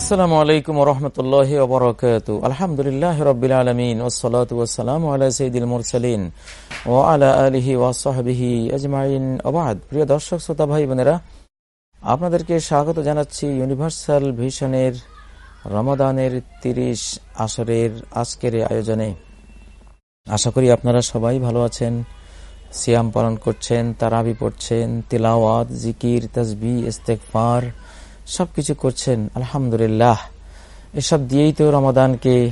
আসসালামু আলাইকুম রহমতুল্লাহ ওবরাকাত আলহামদুলিল্লাহ রবিল আলমিন ওসলাত ওসালাম আলা সঈদুল মুরসালিন ও আলা আলহি ওয়াসাহবিহি আজমাইন। ওবাদ প্রিয় দর্শক, শ্রোতা, ভাই, বোনেরা, আপনাদেরকে স্বাগত জানাচ্ছি ইউনিভার্সাল ভিশনের রমাদানের তিরিশ আসরের আজকের আয়োজনে। আশা করি আপনারা সবাই ভালো আছেন, সিয়াম পালন করছেন, তারাবি পড়ছেন, তিলাওয়াত, জিকির তসবি ইস্তেকফার সবকিছু করছেন, আলহামদুলিল্লাহ। এসব দিয়েই তো রমাদানকে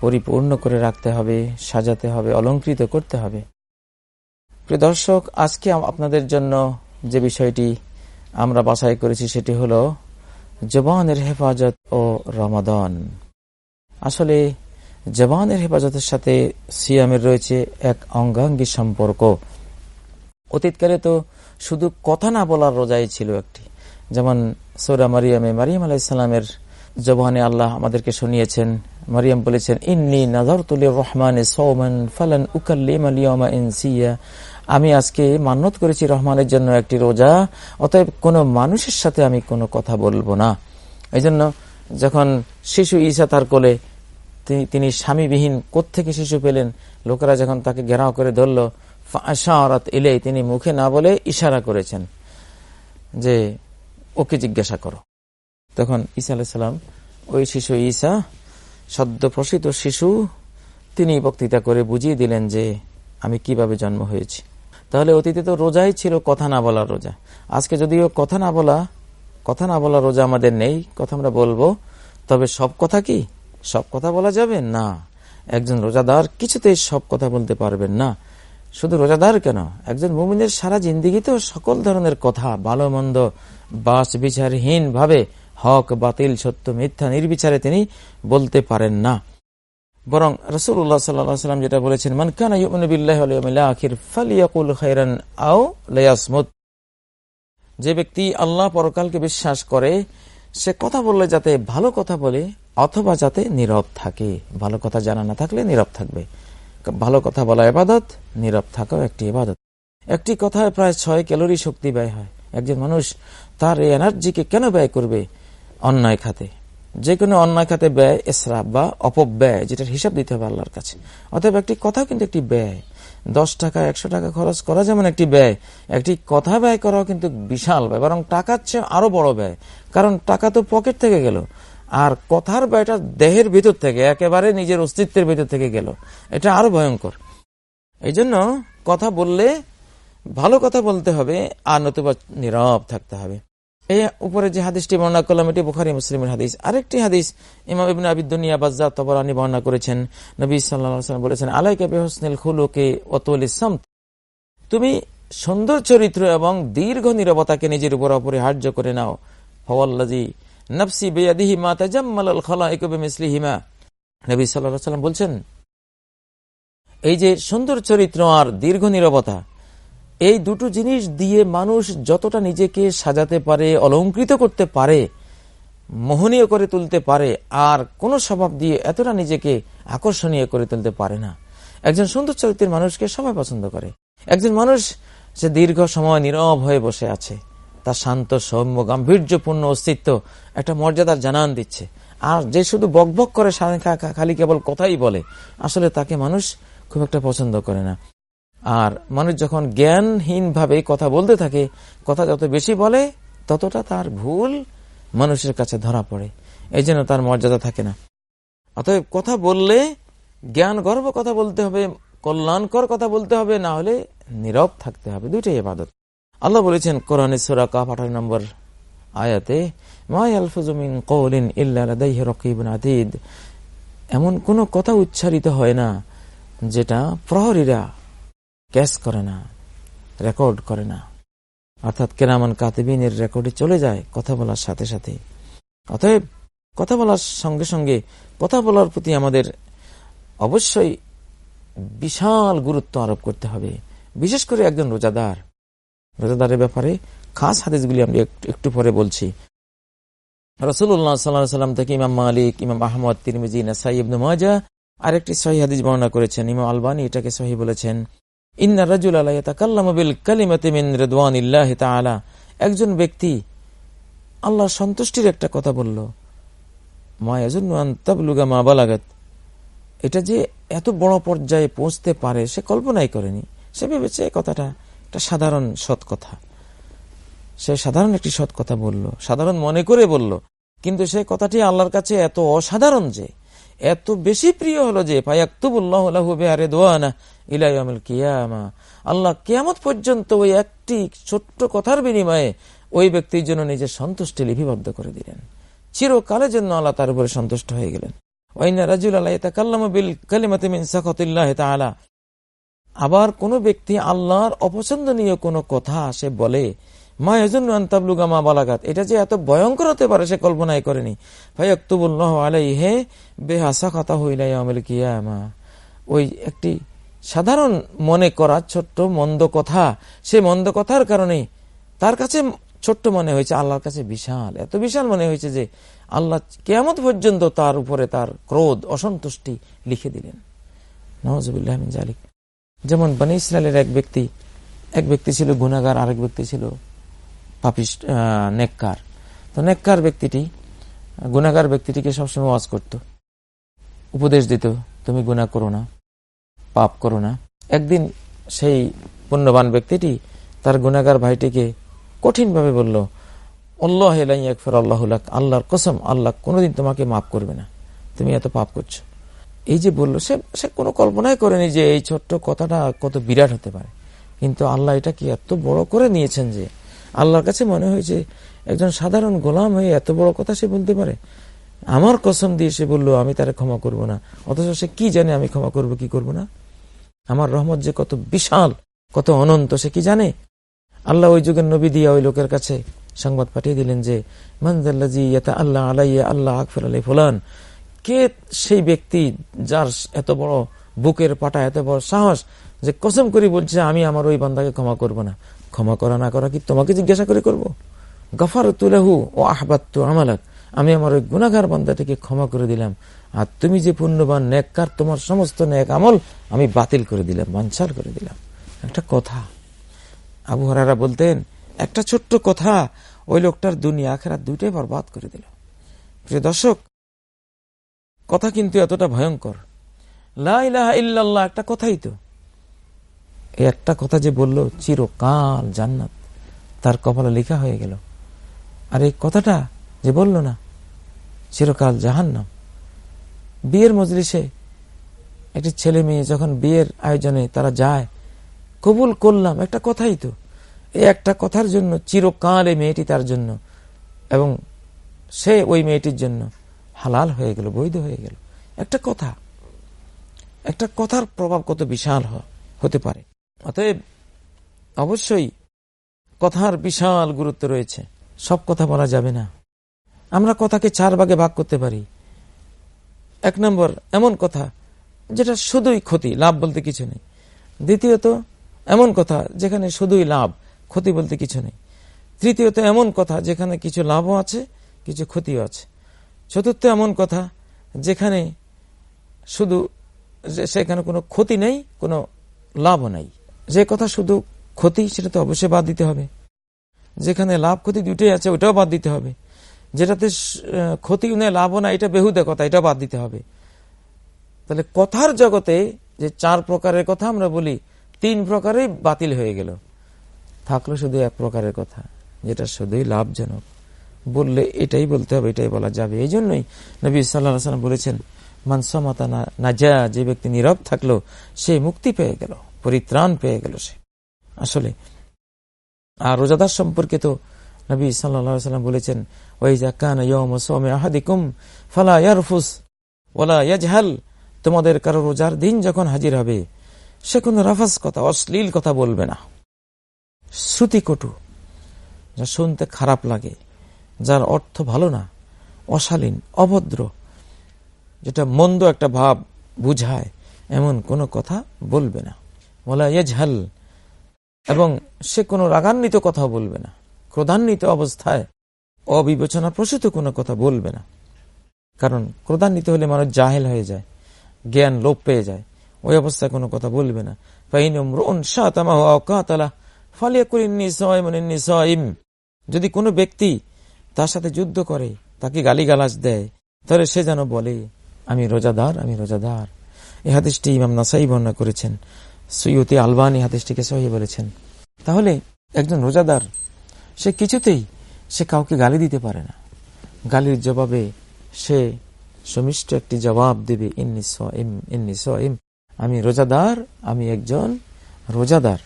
পরিপূর্ণ করে রাখতে হবে, সাজাতে হবে, অলঙ্কৃত করতে হবে। প্রিয় দর্শক, আজকে আপনাদের জন্য যে বিষয়টি আমরা বাছাই করেছি সেটি হল জবানের হেফাজত ও রমাদান। আসলে জবানের হেফাজতের সাথে সিয়ামের রয়েছে এক অঙ্গাঙ্গী সম্পর্ক। অতীতকালে তো শুধু কথা না বলার রোজাই ছিল একটি। যেমন সৌরা মারিয়ামে, মারিয়াম আলাইসাল্লামের জবানে আল্লাহ আমাদেরকে শুনিয়েছেন। মারিয়াম বলেছেন, ইন্নি নাজরতুল রহমান সৌমান ফালান উকাল্লিম আলিয়মা ইনসিয়া। আমি আজকে মান্যত করেছি রহমানের জন্য একটি রোজা, অতএব কোনো মানুষের সাথে আমি কোনো কথা বলব না। এই জন্য যখন শিশু ঈসা তার কোলে তিনি স্বামীবিহীন কোত্থেকে শিশু পেলেন? লোকেরা যখন তাকে ঘেরাও করে ধরল, ফাশারাত এলে তিনি মুখে না বলে ইশারা করেছেন যে ওকে জিজ্ঞাসা করো। তখন ঈসা আলাইসাল্লাম ওই শিশু ঈসা, সদ্য প্রসিত শিশু, তিনি বক্তৃতা করে বুঝিয়ে দিলেন যে আমি কীভাবে জন্ম হয়েছি। তাহলে অতীতে তো রোজাই ছিল, কথা না বলার রোজা। আজকে যদিও কথা না বলা, কথা না বলা রোজা আমাদের নেই, কথা আমরা বলব। তবে সব কথা কি? সব কথা বলা যাবে? না। একজন রোজাদার কিছুতেই সব কথা বলতে পারবেন না। শুধু রোজাদার কেন? একজন মুমিনের সারা তো সকল ধরনের কথা ভালো মন্দ বাস বিচারহীন ভাবে হক, বাতিল, সত্য, মিথ্যা, নির্বিচারে তিনি বলতে পারেন না। বরং রসুল্লাহ সাল্লাম যেটা বলেছেন যে ব্যক্তি আল্লাহ পরকালকে বিশ্বাস করে, সে কথা বললে যাতে ভালো কথা বলে, অথবা যাতে নীরব থাকে। ভালো কথা জানা না থাকলে নীরব থাকবে। ভালো কথা বলা এবাদত নীরব থাকাও একটি এবাদত একটি কথায় প্রায় ছয় ক্যালোরি শক্তি ব্যয় হয়। একজন মানুষ তার এই এনার্জিকে কেন ব্যয় করবে? অন্যায় খাতে। যে কোনো অন্যায় খাতে ব্যয় এসরাফ বা অপব্যয়, যেটার হিসাব দিতে হবে আল্লাহর কাছে। অতএব একটি কথা কিন্তু একটি ব্যয়। দশ টাকা, একশো টাকা খরচ করা যেমন একটি ব্যয়, একটি কথা ব্যয় করাও কিন্তু বিশাল ব্যয়, বরং টাকার চেয়ে আরও বড় ব্যয়। কারণ টাকা তো পকেট থেকে গেল। আর কথার ব্যয়টা দেহের ভিতর থেকে, একেবারে নিজের অস্তিত্বের ভিতর থেকে গেল। এটা আরও ভয়ঙ্কর। এই জন্য কথা বললে, ভালো কথা বলতে হবে, আর নতুবা নীরব থাকতে হবে। এই উপরে যে হাদিসটি বর্ণনা করলাম, এটি বুখারি মুসলিমের হাদিস। আরেকটি হাদিস ইমাম ইবিন আবিদ্দুনিয়া বাজ্জা তবরানি বর্ণনা করেছেন। নবী সাল্লাম বলেছেন, আলাইকা বেহসনিল খুলুকে অতুল ইসলাম তুমি সুন্দর চরিত্র এবং দীর্ঘ নিরবতাকে নিজের উপর অপরিহার্য করে নাও। ফওয়াল্লাজি নফসি বেয়াদিহি মা তাজাম্মাল খলা একবে মিসলিহিমা নবী সাল্লাহ সাল্লাম বলছেন, এই যে সুন্দর চরিত্র আর দীর্ঘ নিরবতা, এই দুটো জিনিস দিয়ে মানুষ যতটা নিজেকে সাজাতে পারে, অলঙ্কৃত করতে পারে, মোহনীয় করে তুলতে পারে, আর কোন স্বভাব দিয়ে এতটা নিজেকে আকর্ষণীয় করে তুলতে পারে না। একজন সুন্দর চরিত্রের মানুষকে সবাই পছন্দ করে। একজন মানুষ যে দীর্ঘ সময় নীরব হয়ে বসে আছে। তার শান্ত, সৌম্য, গাম্ভীর্যপূর্ণ অস্তিত্ব একটা মর্যাদার জানান দিচ্ছে। আর যে শুধু বকবক করে খালি কেবল কথাই বলে, আসলে তাকে মানুষ খুব একটা পছন্দ করে না। আর মানুষ যখন জ্ঞানহীন ভাবে কথা বলতে থাকে, কথা যত বেশি বলে, ততটা তার ভুল মানুষের কাছে ধরা পড়ে। এই জন্য তার মর্যাদা থাকে না। অতএব কথা বললে জ্ঞান গর্ব কথা বলতে হবে, কল্যাণকর কথা বলতে হবে, না হলে নীরব থাকতে হবে। দুইটাই এবাদত। আল্লাহ বলেছেন কোরআনে সুরা কাপ আঠারো নম্বর আয়াতে এমন কোন কথা উচ্চারিত হয় না, যেটা প্রহরীরা ক্যাশ করে না, রেকর্ড করে না। অর্থাৎ কেরামান কাতিবিনের রেকর্ডে চলে যায় কথা বলার সাথে সাথে। অতএব কথা বলার সঙ্গে সঙ্গে কথা বলার প্রতি আমাদের অবশ্যই বিশাল গুরুত্ব আরোপ করতে হবে। বিশেষ করে একজন রোজাদার। রোজাদারের ব্যাপারে খাস হাদিসগুলি আমি একটু পরে বলছি। রসুল্লাহ সাল্লাম থেকে ইমাম মালিক, ইমাম আহমদ, তিরমিজি, নাসাই, ইবনু মাজা আরেকটি সহি হাদিস বর্ণনা করেছেন। ইমাম আলবানী এটাকে সহি বলেছেন। ইন্না রাজুল আলাইতাকাল্লামবিল কালিমাতিমিন রেদওয়ানিল্লাহ তাআলা। একজন ব্যক্তি আল্লাহ সন্তুষ্টির একটা কথা বলল মায়াজুন্নু মা বালাগাত। এটা যে এত বড় পর্যায়ে পৌঁছতে পারে সে কল্পনাই করেনি। সে ভেবেছে কথাটা একটা সাধারণ সৎ কথা। সে সাধারণ একটি সৎ কথা বলল। সাধারণ মনে করে বলল, কিন্তু সেই কথাটি আল্লাহর কাছে এত অসাধারণ যে, এত বেশি প্রিয় হলো যে আল্লাহ কেয়ামত পর্যন্ত ওই একটি ছোট্ট কথার বিনিময়ে ওই ব্যক্তির জন্য নিজের সন্তুষ্টি লিপিবদ্ধ করে দিলেন। চিরকালের জন্য আল্লাহ তার উপরে সন্তুষ্ট হয়ে গেলেন। আবার কোন ব্যক্তি আল্লাহর অপছন্দনীয় কোন কথা সে বলে, মা এজন্নু মা বালাগাত? এটা যে এত ভয়ঙ্কর হতে পারে সে কল্পনাই করেনি। ভাই অক্তুবুল্লাহ আলাই হে বেহাসা কথা হইলাই আমিল ওই একটি সাধারণ মনে করা ছোট্ট মন্দ কথা, সে মন্দ কথার কারণে তার কাছে ছোট্ট মনে হয়েছে, আল্লাহর কাছে বিশাল। এত বিশাল মনে হয়েছে যে আল্লাহ কেমত পর্যন্ত তার উপরে তার ক্রোধ, অসন্তুষ্টি লিখে দিলেন। নওয়াজ জালিক যেমন বানী ইসরায়েলের এক ব্যক্তি এক ব্যক্তি ছিল গুনাগার আরেক ব্যক্তি ছিল পাপিস নেককার। তো নেককার ব্যক্তিটি গুনাগার ব্যক্তিটিকে সবসময় ওয়াজ করত। উপদেশ দিত, তুমি গুণা করো না, পাপ করো না। একদিন সেই পুণ্যবান ব্যক্তিটি তার গুনাগার ভাইটিকে কঠিনভাবে বলল, আল্লাহ আল্লাহ আল্লাহর কসম, আল্লাহ কোনোদিন তোমাকে মাফ করবে না। তুমি এত পাপ করছ। এই যে বলল, সে সে কোনো কল্পনাই করেনি যে এই ছোট্ট কথাটা কত বিরাট হতে পারে। কিন্তু আল্লাহ এটা কি এত বড় করে নিয়েছেন যে, আল্লাহর কাছে মনে হয়েছে একজন সাধারণ গোলাম হয়ে এত বড় কথা সে বলতে পারে। আমার কসম দিয়ে সে বলল, আমি তারে ক্ষমা করব না। অথচ সে কি জানে আমি ক্ষমা করব, কি করব না? আমার রহমত যে কত বিশাল, কত অনন্ত, সে কি জানে? আল্লাহ ওই যুগের নবী দিয়া ওই লোকের কাছে সংবাদ পাঠিয়ে দিলেন যে মনজাল্লাজি আল্লাহ আলাইয়া আল্লাহ আকফর আলাই ফুলান। কে সেই ব্যক্তি যার এত বড় বুকের পাটা, এত বড় সাহস যে কসম করি বলছে আমি আমার ওই বান্দাকে ক্ষমা করব না। ক্ষমা করা না করা কি তোমাকে জিজ্ঞাসা করে করব? গফার তুলাহু ও আহবাত্তু আমালাক। আমি আমার ওই গুণাগার বান্দাটিকে ক্ষমা করে দিলাম। আর তুমি যে পুণ্যবান নেককার, তোমার সমস্ত নেক আমল আমি বাতিল করে দিলাম বাঞ্ছার করে দিলাম। একটা কথা। আবু হরারা বলতেন, একটা ছোট্ট কথা, ওই লোকটার দুনিয়া আখেরা দুইটাই বরবাদ করে দিল। প্রিয় দর্শক কথা কিন্তু এতটা ভয়ঙ্কর। লাহ ইল্লাল্লাহ, একটা কথাই তো। একটা কথা যে বলল, চিরকাল জান্নাত। তার কপালে লেখা হয়ে গেল। আর এই কথাটা যে বলল না, চিরকাল জাহান্নাম। বিয়ের মজলিসে একটি ছেলে মেয়ে যখন বিয়ের আয়োজনে তারা যায়, কবুল করলাম, একটা কথাই তো। এই একটা কথার জন্য চিরকাল এই মেয়েটি তার জন্য এবং সে ওই মেয়েটির জন্য। হালাল হয়ে গেল, বৈধ হয়ে গেল। একটা কথা, একটা কথার প্রভাব কত বিশাল হতে পারে। অতএব অবশ্যই কথার বিশাল গুরুত্ব রয়েছে। সব কথা বলা যাবে না। আমরা কথাকে চার ভাগে ভাগ করতে পারি। এক নম্বর, এমন কথা যেটা শুধুই ক্ষতি, লাভ বলতে কিছু নেই। দ্বিতীয়ত, এমন কথা যেখানে শুধুই লাভ, ক্ষতি বলতে কিছু নেই। তৃতীয়ত, এমন কথা যেখানে কিছু লাভও আছে, কিছু ক্ষতিও আছে। চতুর্থ এমন কথা, যেখানে শুধু সেখানে কোনো ক্ষতি নেই, কোনো লাভও নাই। যে কথা শুধু ক্ষতি, সেটা তো অবশ্যই বাদ দিতে হবে। যেখানে লাভ, ক্ষতি দুটোই আছে, ওটাও বাদ দিতে হবে। যেটাতে ক্ষতি নেই, লাভও না এটা বেহুদে কথা এটা বাদ দিতে হবে। তাহলে কথার জগতে যে চার প্রকারের কথা আমরা বলি, তিন প্রকারেই বাতিল হয়ে গেল। থাকল শুধু এক প্রকারের কথা, যেটা শুধুই লাভজনক। বললে এটাই বলতে হবে, এটাই বলা যাবে। এই জন্যই নবী সাল্লাম বলেছেন মানসমতা না যা যে ব্যক্তি নীরব থাকল, সে মুক্তি পেয়ে গেল, পরিত্রাণ পেয়ে গেল সে। আসলে, আর রোজাদার সম্পর্কে তো নবী সাল্লাম বলেছেন তোমাদের কারও রোজার দিন যখন হাজির হবে, সে কোন রাফাস কথা, অশ্লীল কথা বলবে না। শ্রুতিকটু, যা শুনতে খারাপ লাগে। যার অর্থ ভালো না, অশালীন, অভদ্র, যেটা মন্দ একটা ভাব বুঝায়, এমন কোনো কথা বলবে না। বলা ঝাল এবং সে কোনো রাগান্বিত কথা বলবে না। ক্রোধান্বিত অবস্থায় অবিবেচনা প্রসূত কোনো কথা বলবে না। কারণ ক্রোধান্বিত হলে মানুষ জাহেল হয়ে যায়, জ্ঞান লোপ পেয়ে যায়, ওই অবস্থায় কোনো কথা বলবে না। যদি কোনো ব্যক্তি তার সাথে যুদ্ধ করে, তাকে গালিগালাজ দেয়। তাহলে সে যেন বলে, আমি রোজাদার আমি রোজাদার। এই হাদিসটি ইমাম নাসাই বর্ণনা করেছেন। সৈয়তি আলবানি হাদিসটিকে সহি বলেছেন। তাহলে একজন রোজাদার, সে কিছুতেই সে কাউকে গালি দিতে পারে না। গালির জবাবে সে সুমিষ্ট একটি জবাব দেবে ইম আমি রোজাদার, আমি একজন রোজাদার।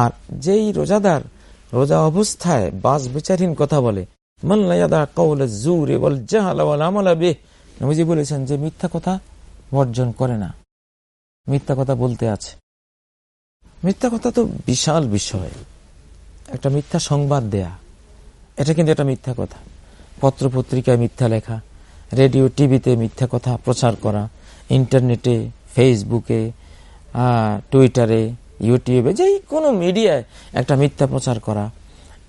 আর যেই রোজাদার রোজা অবস্থায় বাস বিচারহীন কথা বলে নবীজি বলেছেন যে মিথ্যা কথা বর্জন করে না। মিথ্যা কথা বলতে আছে। মিথ্যা কথা তো বিশাল বিষয়। একটা মিথ্যা সংবাদ দেয়া। এটা কিন্তু একটা মিথ্যা কথা। পত্র পত্রিকায় মিথ্যা লেখা, রেডিও, টিভিতে মিথ্যা কথা প্রচার করা, ইন্টারনেটে, ফেসবুকে টুইটারে, ইউটিউবে, যেই কোনো মিডিয়ায় একটা মিথ্যা প্রচার করা।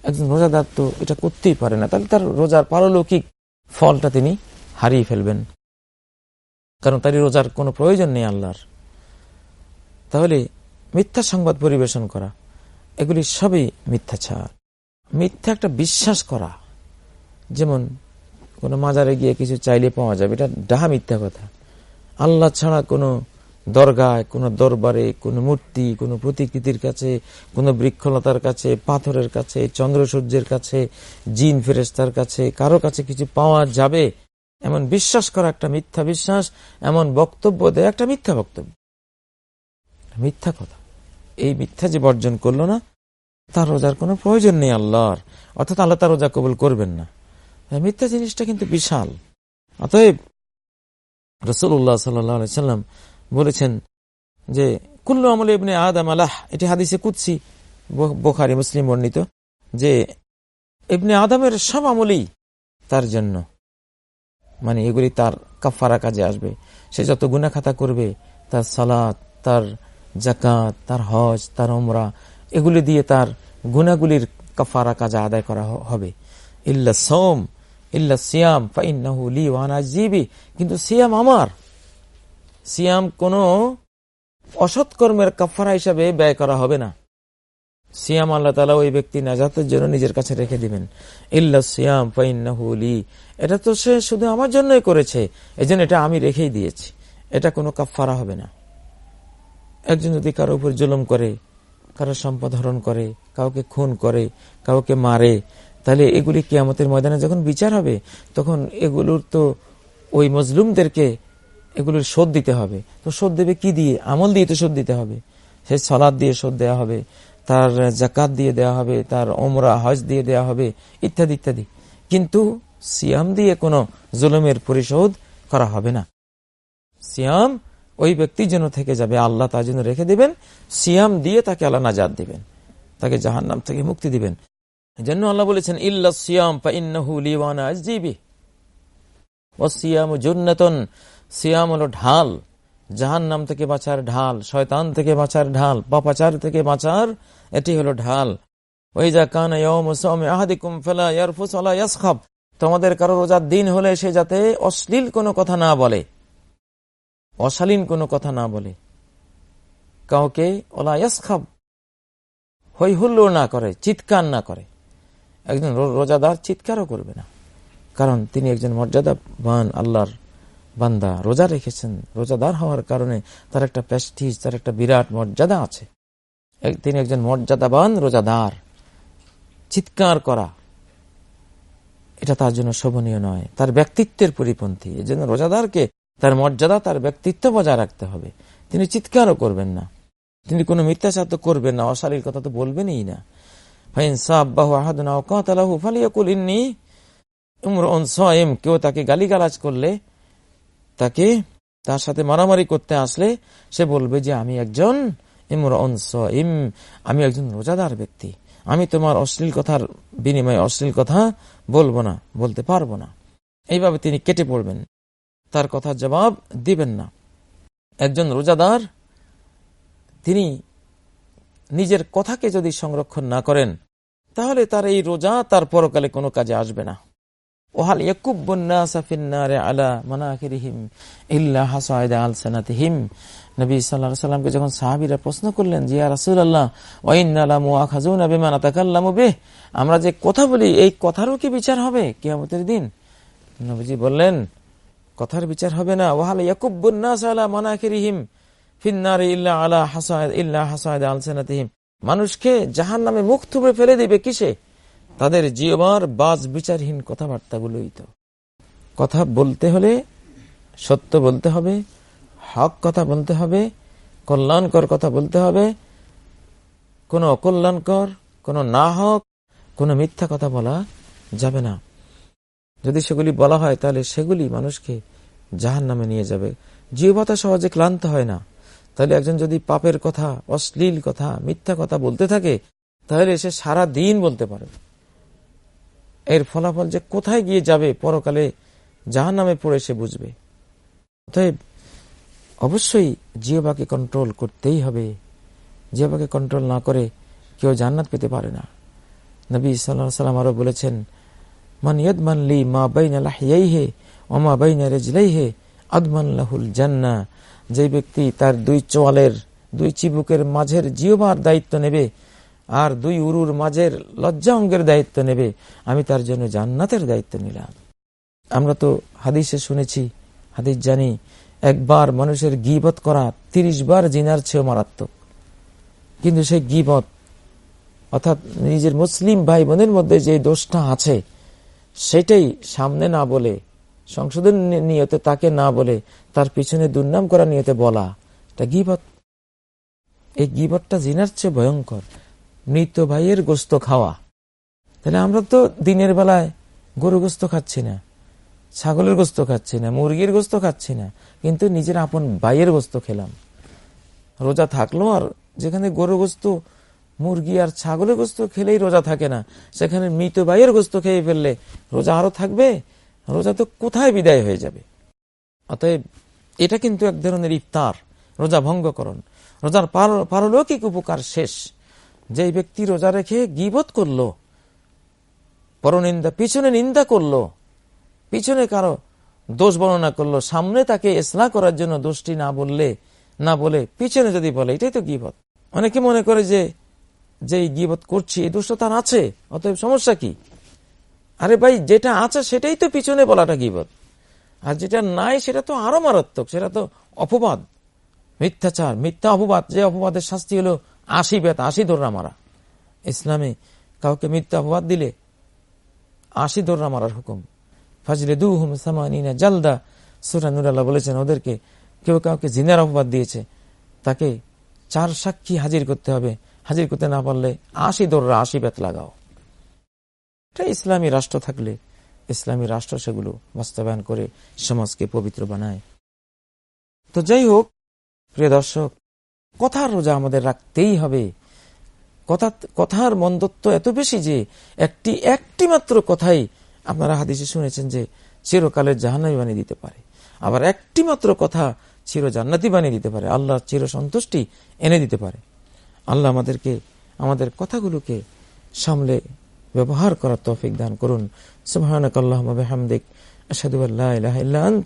একজন রোজাদার তো এটা করতেই পারে না। তাহলে তার রোজার পারলৌকিক ফলটা তিনি হারিয়ে ফেলবেন। কারণ তারই রোজার কোনো প্রয়োজন নেই আল্লাহর। তাহলে মিথ্যা সংবাদ পরিবেশন করা, এগুলি সবই মিথ্যাচার মিথ্যা একটা বিশ্বাস করা, যেমন কোনো মাজারে গিয়ে কিছু চাইলে পাওয়া যাবে, এটা ডাহা মিথ্যা কথা। আল্লাহ ছাড়া কোনো দরগায়, কোনো দরবারে, কোনো মূর্তি, কোনো প্রতিকৃতির কাছে, কোনো বৃক্ষলতার কাছে, পাথরের কাছে চন্দ্র সূর্যের কাছে, জিন ফেরেস্তার কাছে, কারও কাছে কিছু পাওয়া যাবে? এমন বিশ্বাস করা একটা মিথ্যা বিশ্বাস, এমন বক্তব্য দেয় একটা মিথ্যা বক্তব্য। মিথ্যা কথা। এই মিথ্যা যে বর্জন করল না, তার রোজার কোনো প্রয়োজন নেই আল্লাহর। অর্থাৎ আল্লাহ তার রোজা কবুল করবেন না। মিথ্যা জিনিসটা কিন্তু বিশাল। অতএব রসুল্লাহ সাল্লাম বলেছেন যে, কুল্লু আমল ইবনে আদম আলাহ, এটি হাদিসে কুৎসি বোখারি, মুসলিম বর্ণিত, যে ইবনে আদমের সব আমলেই তার জন্য। মানে এগুলি তার কাফারা কাজে আসবে। সে যত গুনা খাতা করবে, তার সালাত, তার জাকাত তার হজ, তার ওমরা এগুলি দিয়ে তার গুনাগুলির কাফারা কাজে আদায় করা হবে। ইল্লা সোম ইল্লা সিয়াম, ফাইন্নাহু লি ওয়ানা জিবি কিন্তু সিয়াম আমার। সিয়াম কোন অসৎকর্মের কাফারা হিসাবে ব্যয় করা হবে না। সিয়াম আল্লাহ তালা ওই ব্যক্তি নাজাতের জন্য নিজের কাছে রেখে দিবেন। ইল্লা সিয়াম ফাইন্নাহুলি এটা তো সে শুধু আমার জন্যই করেছে এই এটা আমি রেখেই দিয়েছি। এটা কোনো কাফারা হবে না। একজন যদি কারও উপর জুলুম করে, কারও সম্পদ হরণ করে, কাউকে খুন করে, কাউকে মারে, তাহলে এগুলি কিয়ামতের ময়দানে যখন বিচার হবে, তখন এগুলোর তো ওই মজলুমদেরকে এগুলোর শোধ দিতে হবে। তো শোধ দেবে কি দিয়ে? আমল দিয়ে তো শোধ দিতে হবে। সে সলাদ দিয়ে শোধ দেওয়া হবে, তার জাকাত দিয়ে দেওয়া হবে, তার ওমরা হজ দিয়ে দেওয়া হবে, ইত্যাদি ইত্যাদি। কিন্তু সিয়াম দিয়ে কোনো জুলুমের পরিশোধ করা হবে না। সিয়াম ওই ব্যক্তির জন্য থেকে যাবে, আল্লাহ তার জন্য রেখে দিবেন, সিয়াম দিয়ে তাকে আল্লাহ নাজাদ দিবেন, তাকে জাহান নাম থেকে মুক্তি দিবেন। জন্য আল্লাহ বলেছেন, ইল্লা সিয়াম ও সিয়াম জুন্নতন সিয়াম হলো ঢাল। জাহান নাম থেকে বাঁচার ঢাল, শয়তান থেকে বাঁচার ঢাল, পাপাচার থেকে বাঁচার, এটি হলো ঢাল। ওই যা কান তোমাদের কারও রোজার দিন হলে সে যাতে অশ্লীল কোনো কথা না বলে। অশালীন কোনো কথা না বলে। কাউকে ওলা ইয়াসখাব। হই হুল্লো না করে, চিৎকার না করে। একজন রোজাদার চিৎকারও করবে না। কারণ তিনি একজন মর্যাদাবান আল্লাহর বান্দা রোজা রেখেছেন, রোজাদার হওয়ার কারণে তার একটা প্রেস্টিজ, তার একটা বিরাট মর্যাদা আছে। তিনি একজন মর্যাদাবান রোজাদার। চিৎকার করা, এটা তার জন্য শোভনীয় নয়। তার ব্যক্তিত্বের পরিপন্থী। এই জন্য রোজাদারকে তার মর্যাদা, তার ব্যক্তিত্ব বজায় রাখতে হবে। তিনি চিৎকারও করবেন না। তিনি কোনো মিথ্যাচার তো করবেন না অশালীর কথা তো বলবেনই না। কেউ তাকে গালিগালাজ করলে তাকে তার সাথে মারামারি করতে আসলে সে বলবে যে, আমি একজন আমি একজন রোজাদার ব্যক্তি। আমি তোমার অশ্লীল কথার বিনিময়ে অশ্লীল কথা বলব না, বলতে পারব না। এইভাবে তিনি কেটে পড়বেন। তার কথার জবাব দিবেন না। একজন রোজাদার, তিনি নিজের কথাকে যদি সংরক্ষণ না করেন, তাহলে তার এই রোজা তার পরকালে কোনো কাজে আসবে না। ওহাল আলা সাল্লামকে যখন প্রশ্ন করলেন আমরা যে কথা বলি, এই কথারও কি বিচার হবে কিয়ামতের দিন? নবীজি বললেন, কথার বিচার হবে না। ওয়াহাল ইয়াকুবুন্নাস আলা মানাকিরিহিম ফিন্নারে ইল্লা আলা হাসায়দ ইল্লা হাসায়দ আলসানাতিহিম? মানুষকে জাহান নামে মুখ থুবে ফেলে দিবে কিসে? তাদের জিওবার বাজ বিচারহীন কথাবার্তাগুলোই তো। কথা বলতে হলে, সত্য বলতে হবে, হক কথা বলতে হবে, কল্যাণকর কথা বলতে হবে, কোনো অকল্যাণকর, কোনো না হক, কোনো মিথ্যা কথা বলা যাবে না। যদি সেগুলি বলা হয়, তাহলে সেগুলি মানুষকে জাহান নামে নিয়ে যাবে। জীবতা সহজে ক্লান্ত হয় না। তাহলে একজন যদি পাপের কথা, অশ্লীল কথা, মিথ্যা কথা বলতে থাকে, তাহলে সে সারা দিন বলতে পারে এর ফলাফল যে কোথায় গিয়ে যাবে পরকালে জাহান নামে পড়ে সে বুঝবে। অতএব অবশ্যই জিওবাকে কন্ট্রোল করতেই হবে। জিওবাকে কন্ট্রোল না করে কেউ জান্নাত পেতে পারে না। নবী সাল্লাহ সাল্লাম আরও বলেছেন, মান ইয়দমান লি মা বাইন লাহিয়াইহে ওমা বাইন রেজলাইহে আদমান লাহুল জান্না যে ব্যক্তি তার দুই চোয়ালের, দুই চিবুকের মাঝের জিওবার দায়িত্ব নেবে আর দুই উরুর মাঝের লজ্জা অঙ্গের দায়িত্ব নেবে। আমি তার জন্য জান্নাতের দায়িত্ব নিলাম। আমরা তো হাদিসে শুনেছি, হাদিস জানি, একবার মানুষের গিবত করা তিরিশ বার জিনার চেয়েও মারাত্মক। কিন্তু সেই গিবত, অর্থাৎ নিজের মুসলিম ভাই বোনের মধ্যে যে দোষটা আছে, সেটাই সামনে না বলে, সংশোধন নিয়তে তাকে না বলে, তার পিছনে দুর্নাম করা নিয়তে বলা, এটা গিবত। এই গিবতটা জিনার চেয়ে ভয়ঙ্কর। মৃত ভাইয়ের গোস্ত খাওয়া। তাহলে আমরা তো দিনের বেলায় গরু গোস্ত খাচ্ছি না, ছাগলের গোস্ত খাচ্ছি না, মুরগির গোস্ত খাচ্ছি না, কিন্তু নিজের আপন ভাইয়ের গোস্ত খেলাম। রোজা থাকল আর যেখানে গরু গোস্ত, মুরগি আর ছাগলের গোস্ত খেলেই রোজা থাকে না, সেখানে মৃত ভাইয়ের গোস্ত খেয়ে ফেললে রোজা আরও থাকবে, রোজা তো কোথায় বিদায় হয়ে যাবে? অতএব এটা কিন্তু এক ধরনের ইফতার, রোজা ভঙ্গকরণ। রোজার পারলৌকিক উপকার শেষ। যে ব্যক্তি রোজা রেখে গিবত করল, পরনিন্দা, পিছনে নিন্দা করল, পিছনে কারও দোষ বর্ণনা করল, সামনে তাকে ইসলাম করার জন্য দোষটি না বললে, না বলে পিছনে যদি বলে, এটাই তো গিবত। অনেকে মনে করে যে যে গিবত করছি, এই দোষটা তার আছে, অতএব সমস্যা কি? আরে ভাই, যেটা আছে সেটাই তো পিছনে বলাটা গিবত। আর যেটা নাই, সেটা তো আরও মারাত্মক, সেটা তো অপবাদ, মিথ্যাচার, মিথ্যা অপবাদ, যে অপবাদের শাস্তি হলো আশি বেত, আশি দোররা মারা। ইসলামে কাউকে মিথ্যা অপবাদ দিলে আশি দোররা মারার হুকুম। ফাজলে দু হুম সামানিনা জালদা, সুরা নুরাল্লাহ বলেছেন, ওদেরকে কেউ কাউকে জিনার অপবাদ দিয়েছে, তাকে চার সাক্ষী হাজির করতে হবে। হাজির করতে না পারলে আশি দোররা আশি বেত লাগাও। এটা ইসলামী রাষ্ট্র থাকলে ইসলামী রাষ্ট্র সেগুলো বাস্তবায়ন করে সমাজকে পবিত্র বানায়। তো যাই হোক, প্রিয় দর্শক কথার রোজা আমাদের রাখতেই হবে। কথা, কথার মন্দত্ব এত বেশি যে একটি একটি মাত্র কথাই আপনারা হাদিসে শুনেছেন যে চিরকালের জাহান্নামি বানিয়ে দিতে পারে। আবার একটি মাত্র কথা চির জান্নাতি বানিয়ে দিতে পারে। আল্লাহ চির সন্তুষ্টি এনে দিতে পারে। আল্লাহ আমাদেরকে, আমাদের কথাগুলোকে সামলে ব্যবহার করার তৌফিক দান করুন। সুবহানাক আল্লাহুম্মা বিহামদিক। আশহাদু আল্লা ইলাহা ইল্লা আনত।